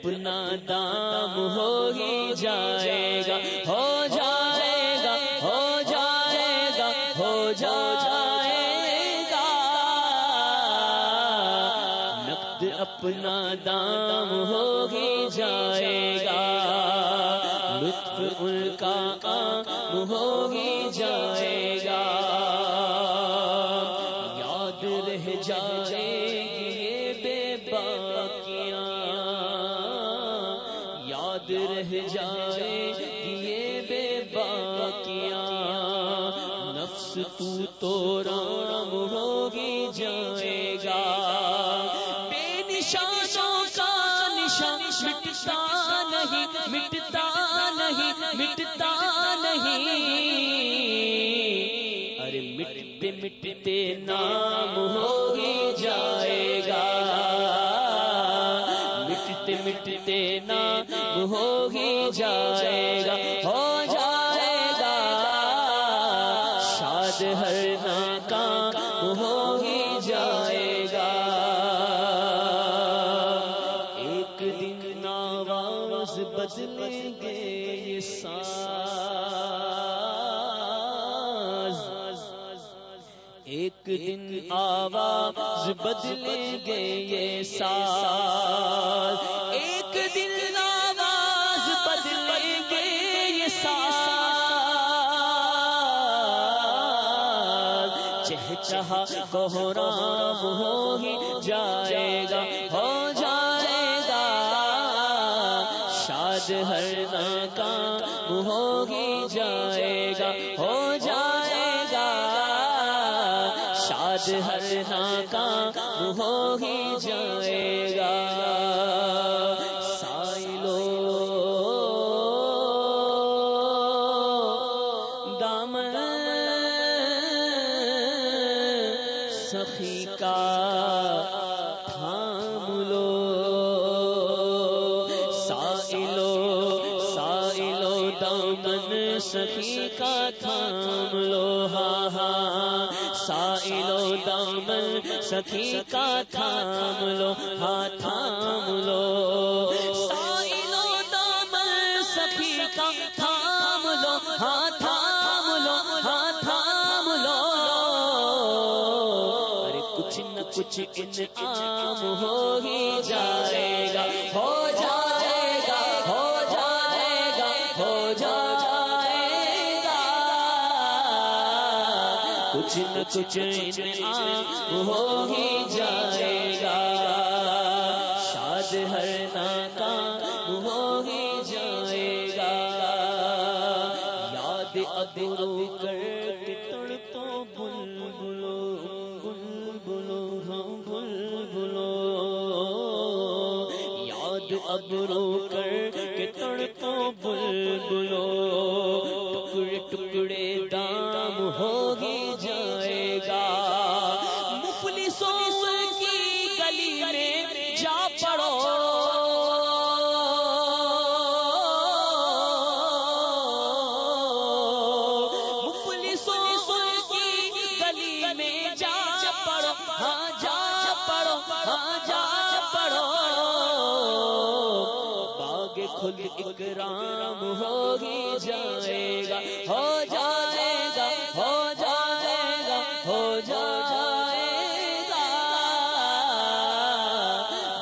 اپنا دام ہو ہی جائے گا، ہو جائے گا، ہو جائے گا، ہو جائے گا۔ نقد اپنا دام ہو ہی جائے گا۔ لطف ان کا کام ہو ہی جائے یاد جائے گی یہ بے باکیاں۔ نفس تو تو رام ہوگی جائے گا۔ بے نشانوں کا نشان مٹتا نہیں مٹتا نہیں مٹتا نہیں۔ ارے مٹتے مٹتے نام ہو ہی جائے گا۔ مٹتے مٹتے نام ہو ہی جائے گا، ہو جائے گا۔ شاد ہر ناکام ہو ہی دن آواز بدلیں گے یہ ساز ایک دن آواز بدلیں گے یہ ساز چہچہا کوہرام ہو ہی جائے گا، ہو جائے گا۔ شاد ہر ناکام ہو ہی جائے گا، ہو ہو ہی جائے گا۔ سائلو۔ دامن۔ سخی کا تھام لو سائلو سائلو دامن، سخی کا تھام لو سائلو دامن سخی کا تھام لو ہاں تھام لو سائلو دامن سخی کا تھام لو ہاں تھام لو ہاں تھام لو ارے کچھ نہ کچھ انعام ہو ہی جائے گا ہو جائے گا ہو جائے گا ہو جائے کچھ نہ کچھ انعام ہو ہی جائے گا۔ شاد ہر ناکام ہو ہی جائے گا۔ یاد ادرو کر کے تڑ تو بل بلو بل بلو ہاں بل بلو یاد ابرو کر کے تڑ تو بل بلو ٹکڑے ٹکڑے دام ہوگی جائے گا۔ مفلسوں کی گلی میں جا پڑو۔ مفلسوں کی گلی میں جا پڑو۔ ہاں جا پڑو۔ ہاں جا خود اکرام ہو ہی جائے گا، ہو جائے گا، ہو جائے گا، ہو جائے گا۔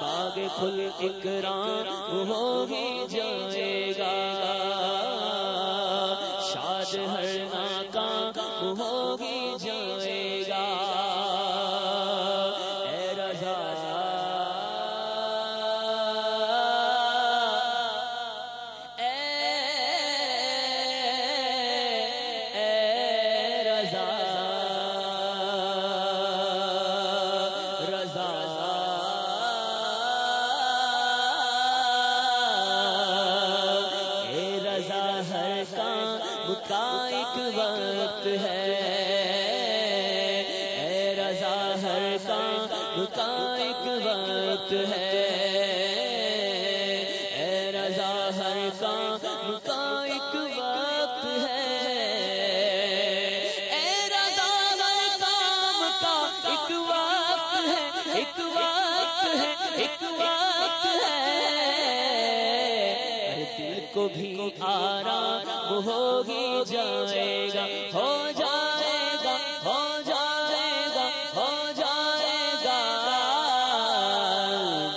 باغ خود اکرام ہو ہی جائے گا۔ شاد ہر ناکام ہو ہی جائے کا ایک وقت ہے۔ اے رضا ہر کام کا ایک وقت ہے۔ بھی آرام ہوگی جائے گا، ہو جائے گا، ہو جائے گا، ہو جائے گا۔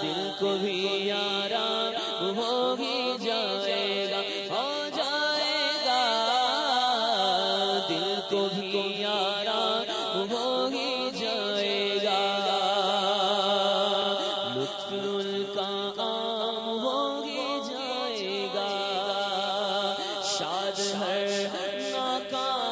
دل کو بھی آرام ہوگی جائے گا، ہو جائے گا۔ دل کو بھی آرام ہوگی جائے شاد ہے ناکام